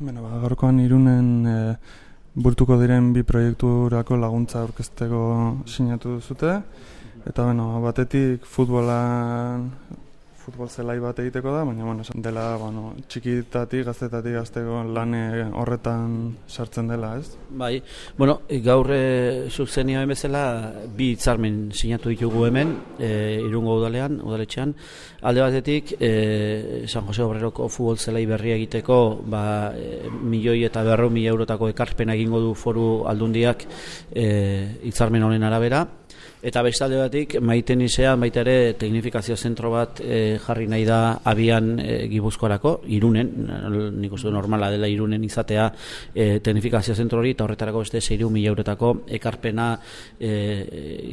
Beno, ba, gaurkoan irunen e, burtuko diren bi proiekturako laguntza aurkezteko sinatu duzute. Eta beno, batetik futbolan futbol zelai bat egiteko da, baina bueno, dela bueno, txikitatik, gaztetatik gazteko lan horretan sartzen dela, ez? Bai, bueno, gaur e, zuzenia bezala bi hitzarmen sinatu ditugu hemen, e, irungo udalean, udaletxean, alde batetik e, San Jose Obreroko futbol zelai berria egiteko ba, e, milioi eta berro mila eurotako ekarpena egingo du foru aldundiak e, hitzarmen honen arabera, Eta bestalde batik, maiten izean, baita ere, teknifikazio zentro bat e, jarri nahi da abian e, gibuzkoarako, irunen, nik uste normala dela irunen izatea e, teknifikazio zentro hori, eta horretarako beste zeiru mila euretako ekarpena e,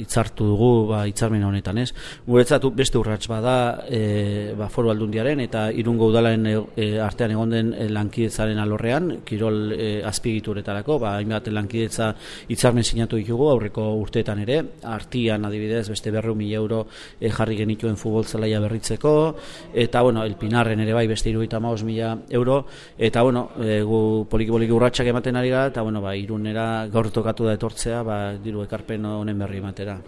itzartu dugu, ba, itzarmen honetan ez. Guretzatu beste urrats bada, e, ba, foru aldundiaren, eta irungo udalaren e, artean egon den lankidetzaren alorrean, kirol e, azpigituretarako, ba, hainbat lankidetza itzarmen sinatu ditugu, aurreko urteetan ere, arti Zatian adibidez beste berru mila euro e, jarri genituen futbol zelaia berritzeko eta bueno, el Pinarren ere bai beste iruita maos mila euro eta bueno, e, gu poliki poliki urratxak ematen ari gara eta bueno, ba, irunera gaur tokatu da etortzea ba, diru ekarpen honen berri ematera.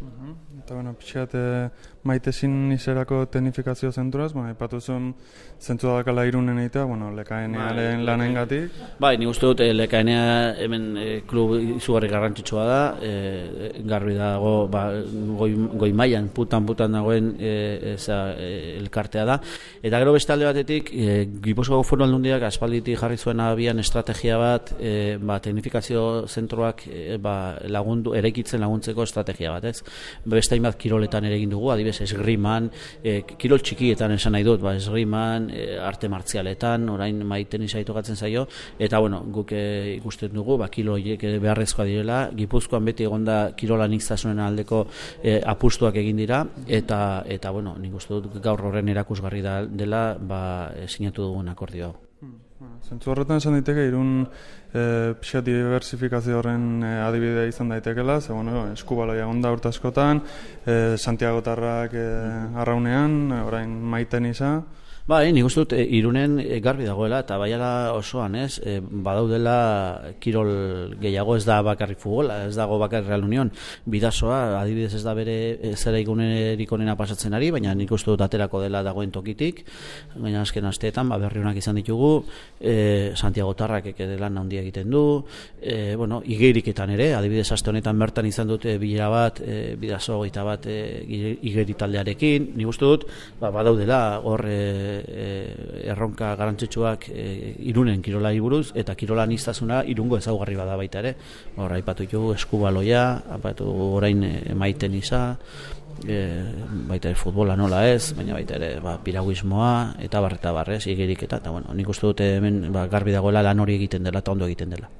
Eta bueno, pixat, maite zin izerako teknifikazio zenturaz, ba, epatu zuen zentzu dakala irunen egitea, bueno, lekaenearen bai, lanen gatik. Bai, nik uste dut, e, lekaenea hemen e, klub izugarri garrantzitsua da, e, garbi dago, ba, goi, goi maian, putan, putan dagoen e, eza, elkartea da. Eta gero bestalde batetik, e, Gipuzkoa foru aldundiak aspalditik jarri zuen abian estrategia bat, e, ba, teknifikazio zentroak e, ba, lagundu, erekitzen laguntzeko estrategia bat, ez? Beste bat kiroletan ere egin dugu, adibes esgriman, e, kirol txikietan esan nahi dut, ba, esgriman, e, arte martzialetan, orain maiten izaitu gatzen zaio, eta bueno, guk e, ikusten dugu, ba, kilo hiek beharrezkoa direla, gipuzkoan beti egonda kirola nikzasunen aldeko e, apustuak egin dira, eta, eta bueno, nik uste dut gaur horren erakusgarri da, dela, ba, sinatu dugun akordio Zentzu horretan esan daiteke, irun e, pixat diversifikazio horren e, adibidea izan daitekela, ze bueno, eskubaloia onda urte askotan, e, Santiago Tarrak e, arraunean, orain maiten izan, Bai, nik uste dut, e, irunen e, garbi dagoela, eta baiala osoan, ez, e, badaudela kirol gehiago ez da bakarri futbola, ez dago bakarri Real Union, bidazoa, adibidez ez da bere zera ikunerik onena pasatzen ari, baina nik uste dut aterako dela dagoen tokitik, baina azken asteetan, ba, berri honak izan ditugu, e, Santiago Tarrak dela handia egiten du, e, bueno, igeriketan ere, adibidez aste honetan bertan izan dute bila bat, e, bidazo gaita bat e, igeritaldearekin, nik uste dut, ba, badaudela, hor, e, erronka garantzitsuak e, irunen kirola buruz eta kirola niztasuna irungo ezaugarri bada baita ere. Hor, aipatu ditugu eskubaloia, aipatu orain e, maiten iza, e, baita ere futbola nola ez, baina baita ere ba, piraguismoa eta barreta barrez, igerik eta, eta bueno, nik uste dute hemen ba, garbi dagoela lan hori egiten dela eta ondo egiten dela.